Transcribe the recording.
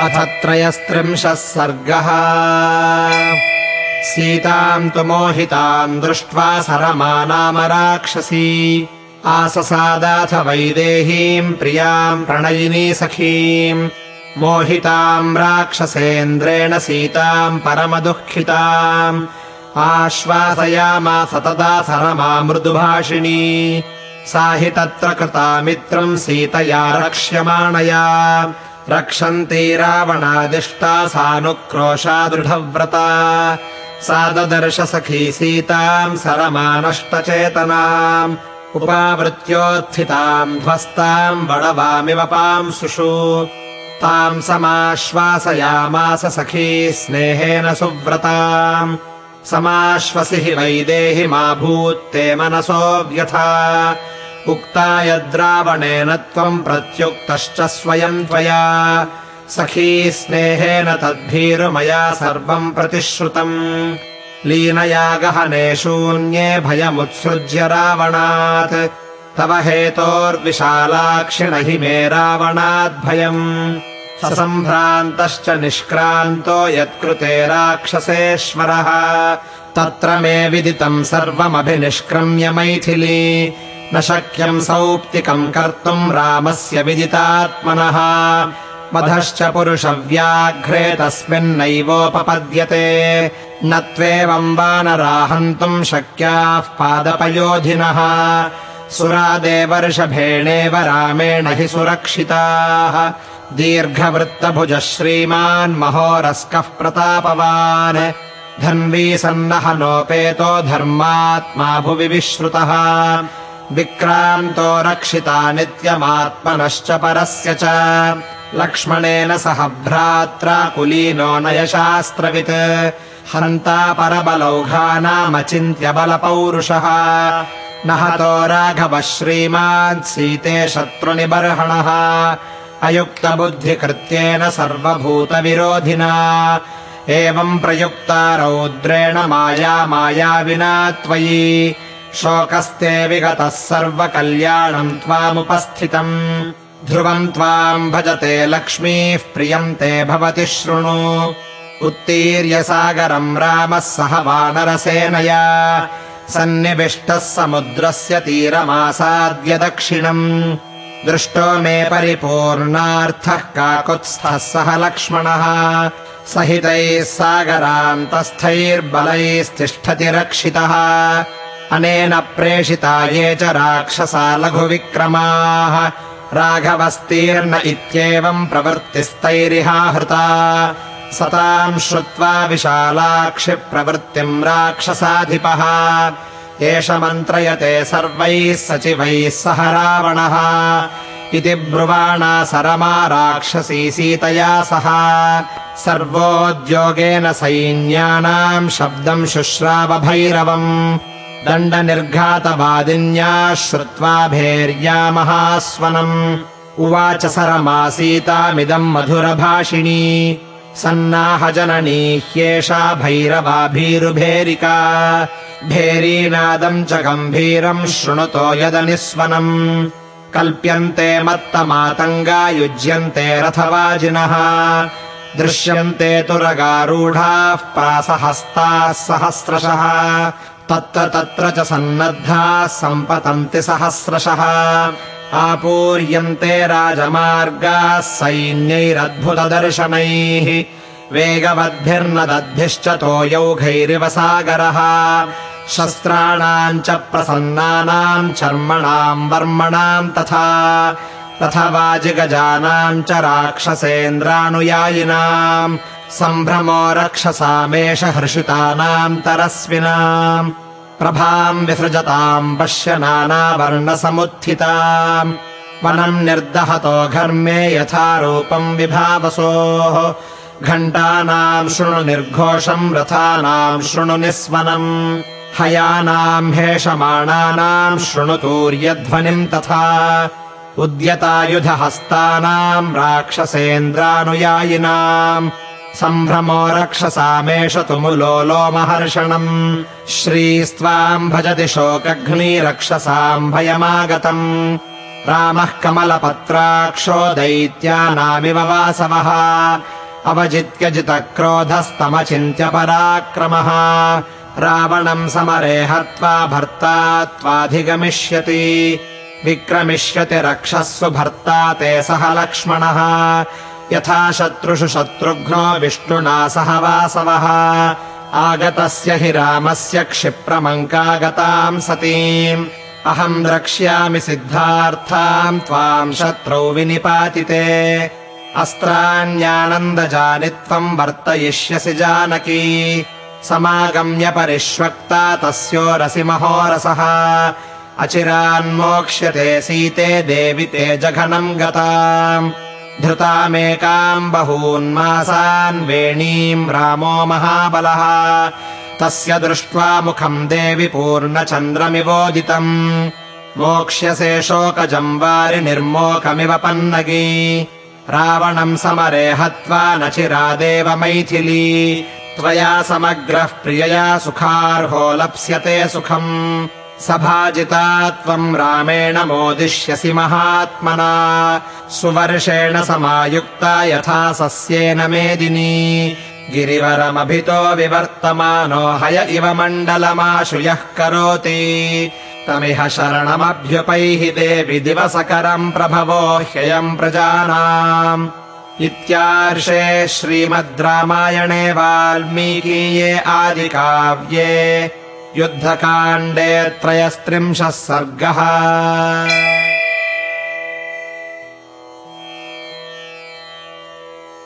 अथ त्रयस्त्रिंशः सर्गः। सीताम् तु मोहिताम् दृष्ट्वा सरमा नाम राक्षसी आससादाथ वैदेहीम् प्रियाम् प्रणयिनी सखीम्। मोहिताम् राक्षसेन्द्रेण सीताम् परमदुःखिताम्। आश्वासयामास तदा सरमा मृदुभाषिणी सा हि तत्र कृता मित्रम् सीतया रक्ष्यमाणया रक्षन्ती रावणादिष्टा सानुक्रोशा दृढव्रता। सा ददर्श सखी सीताम् सरमानष्टचेतनाम्। उपावृत्योत्थिताम् ध्वस्ताम् बडवामिव पांसुषु ताम् समाश्वासयामास सखी स्नेहेन सुव्रताम्। समाश्वसि हि वैदेहि मा भूत्ते मनसो व्यथा उक्ता यद्रावणेन त्वम् प्रत्युक्तश्च स्वयम् त्वया। सखी स्नेहेन तद्भीरुमया सर्वम् प्रतिश्रुतम्। लीनया गहने शून्ये भयमुत्सृज्य रावणात्। तव हेतोर्विशालाक्षिण हि मे रावणाद्भयम् ससम्भ्रान्तश्च निष्क्रान्तो यत्कृते राक्षसेश्वरः। तत्र मे विदितम् सर्वमभिनिष्क्रम्य मैथिली न शक्यम् सौप्तिकम् कर्तुम् रामस्य विदितात्मनः। वधश्च पुरुषव्याघ्रे तस्मिन्नैवोपपद्यते। न त्वेवम् वानराहन्तुम् शक्याः पादपयोधिनः। सुरादेवर्षभेणेव रामेण हि सुरक्षिताः। दीर्घवृत्तभुजः श्रीमान् महोरस्कः प्रतापवान्। धन्वी सन्नहनोपेतो धर्मात्मा भुवि विश्रुतः विक्रान्तो रक्षिता नित्यमात्मनश्च परस्य च। लक्ष्मणेन सह भ्रात्रा कुलीनो नयशास्त्रवित्। हन्ता परबलौघानामचिन्त्य बलपौरुषः न हतो राघवः श्रीमान् सीते शत्रुनिबर्हणः। अयुक्तबुद्धिकृत्येन सर्वभूतविरोधिना। एवम् प्रयुक्ता रौद्रेण माया मायाविना त्वयि शोकस्ते विगतः सर्वकल्याणम् त्वामुपस्थितम्। ध्रुवम् त्वाम् भजते लक्ष्मीः प्रियम् ते भवति शृणु। उत्तीर्य सागरम् रामः सह वानरसेनया। सन्निविष्टः समुद्रस्य तीरमासाद्य दक्षिणम्। दृष्टो मे परिपूर्णार्थः काकुत्स्थः सह लक्ष्मणः। सहितैः सागरान्तस्थैर्बलैस्तिष्ठति रक्षितः अनेन प्रेषिता ये च राक्षसा लघुविक्रमाः। राघवस्तीर्ण इत्येवम् प्रवृत्तिस्तैरिहाहृता सताम् श्रुत्वा विशालाक्षिप्रवृत्तिम् राक्षसाधिपः। एष मन्त्रयते सर्वैः सचिवैः सह रावणः। इति ब्रुवाणा सरमा राक्षसी सीतया सह। सर्वोद्योगेन सैन्यानाम् शब्दम् शुश्राव भैरवम् दण्डनिर्घातवादिन्याः श्रुत्वा भेर्या महास्वनम् उवाच सरमासीतामिदम् मधुरभाषिणी। सन्नाहजननी ह्येषा भैरवा भीरुभेरिका भेरीनादम् च गम्भीरम् शृणुतो यदनिस्वनम्। कल्प्यन्ते मत्तमातङ्गा युज्यन्ते रथवाजिनः। दृश्यन्ते तुरगारूढाः प्रासहस्ताः सहस्रशः तत्र तत्र च सन्नद्धाः सम्पतन्ति सहस्रशः। आपूर्यन्ते राजमार्गाः सैन्यैरद्भुतदर्शनैः। वेगवद्भिर्नदद्भिश्च तोयौघैरिव सागरः। शस्त्राणाम् च प्रसन्नानाम् चर्मणाम् वर्मणाम् तथा। रथवाजिगजानाम् च राक्षसेन्द्रानुयायिनाम् सम्भ्रमो रक्षसामेष हर्षितानाम् तरस्विनाम् प्रभाम् विसृजताम् पश्य नानावर्णसमुत्थिताम्। वनम् निर्दहतो घर्मे यथा रूपम् विभावसोः। घण्टानाम् शृणु निर्घोषम् रथानाम् शृणु निस्वनम्। हयानाम् हेषमाणानाम् शृणु तूर्यध्वनिम् तथा। उद्यतायुधहस्तानाम् राक्षसेन्द्रानुयायिनाम् सम्भ्रमो रक्षसामेष तुमुलोलोमहर्षणम् श्रीस्त्वाम् भजति शोकघ्नी रक्षसाम् भयमागतम्। रामः कमलपत्राक्षो दैत्यानामिव वासवः। अवजित्य जितक्रोधस्तमचिन्त्य पराक्रमः रावणम् समरे हत्वा भर्ता त्वाधिगमिष्यति। विक्रमिष्यति रक्षस्सु भर्ता ते सह लक्ष्मणः यथा शत्रुषु शत्रुघ्नो विष्णुना सह वासवः। आगतस्य हि रामस्य क्षिप्रमङ्कागताम् सतीम्। अहम् द्रक्ष्यामि सिद्धार्थाम् त्वाम् शत्रौ विनिपातिते। अस्त्राण्यानन्दजानि त्वम् वर्तयिष्यसि जानकी। समागम्य परिष्वक्ता तस्योरसि महोरसः। अचिरान्मोक्ष्यते सीते देवि ते जघनम् गता धृतामेकाम् बहून्मासान् वेणीम् रामो महाबलः। तस्य दृष्ट्वा मुखम् देवि पूर्णचन्द्रमिवोदितम्। मोक्ष्यसे शोकजम् वारि निर्मोकमिव पन्नगी। रावणम् समरे हत्वा न चिरादेव मैथिली। त्वया समग्रः प्रियया सुखार्हो लप्स्यते सुखम् सभाजिता त्वम् रामेण मोदिष्यसि महात्मना। सुवर्षेण समायुक्ता यथा सस्येन मेदिनी। गिरिवरमभितो विवर्तमानो हय इव मण्डलमाशु यः करोति। तमिह शरणमभ्युपैहि देवि दिवसकरम् प्रभवो ह्ययम् प्रजानाम्। इत्यार्षे श्रीमद् रामायणे वाल्मीकीये आदिकाव्ये युद्धकाण्डे त्रयस्त्रिंशः सर्गः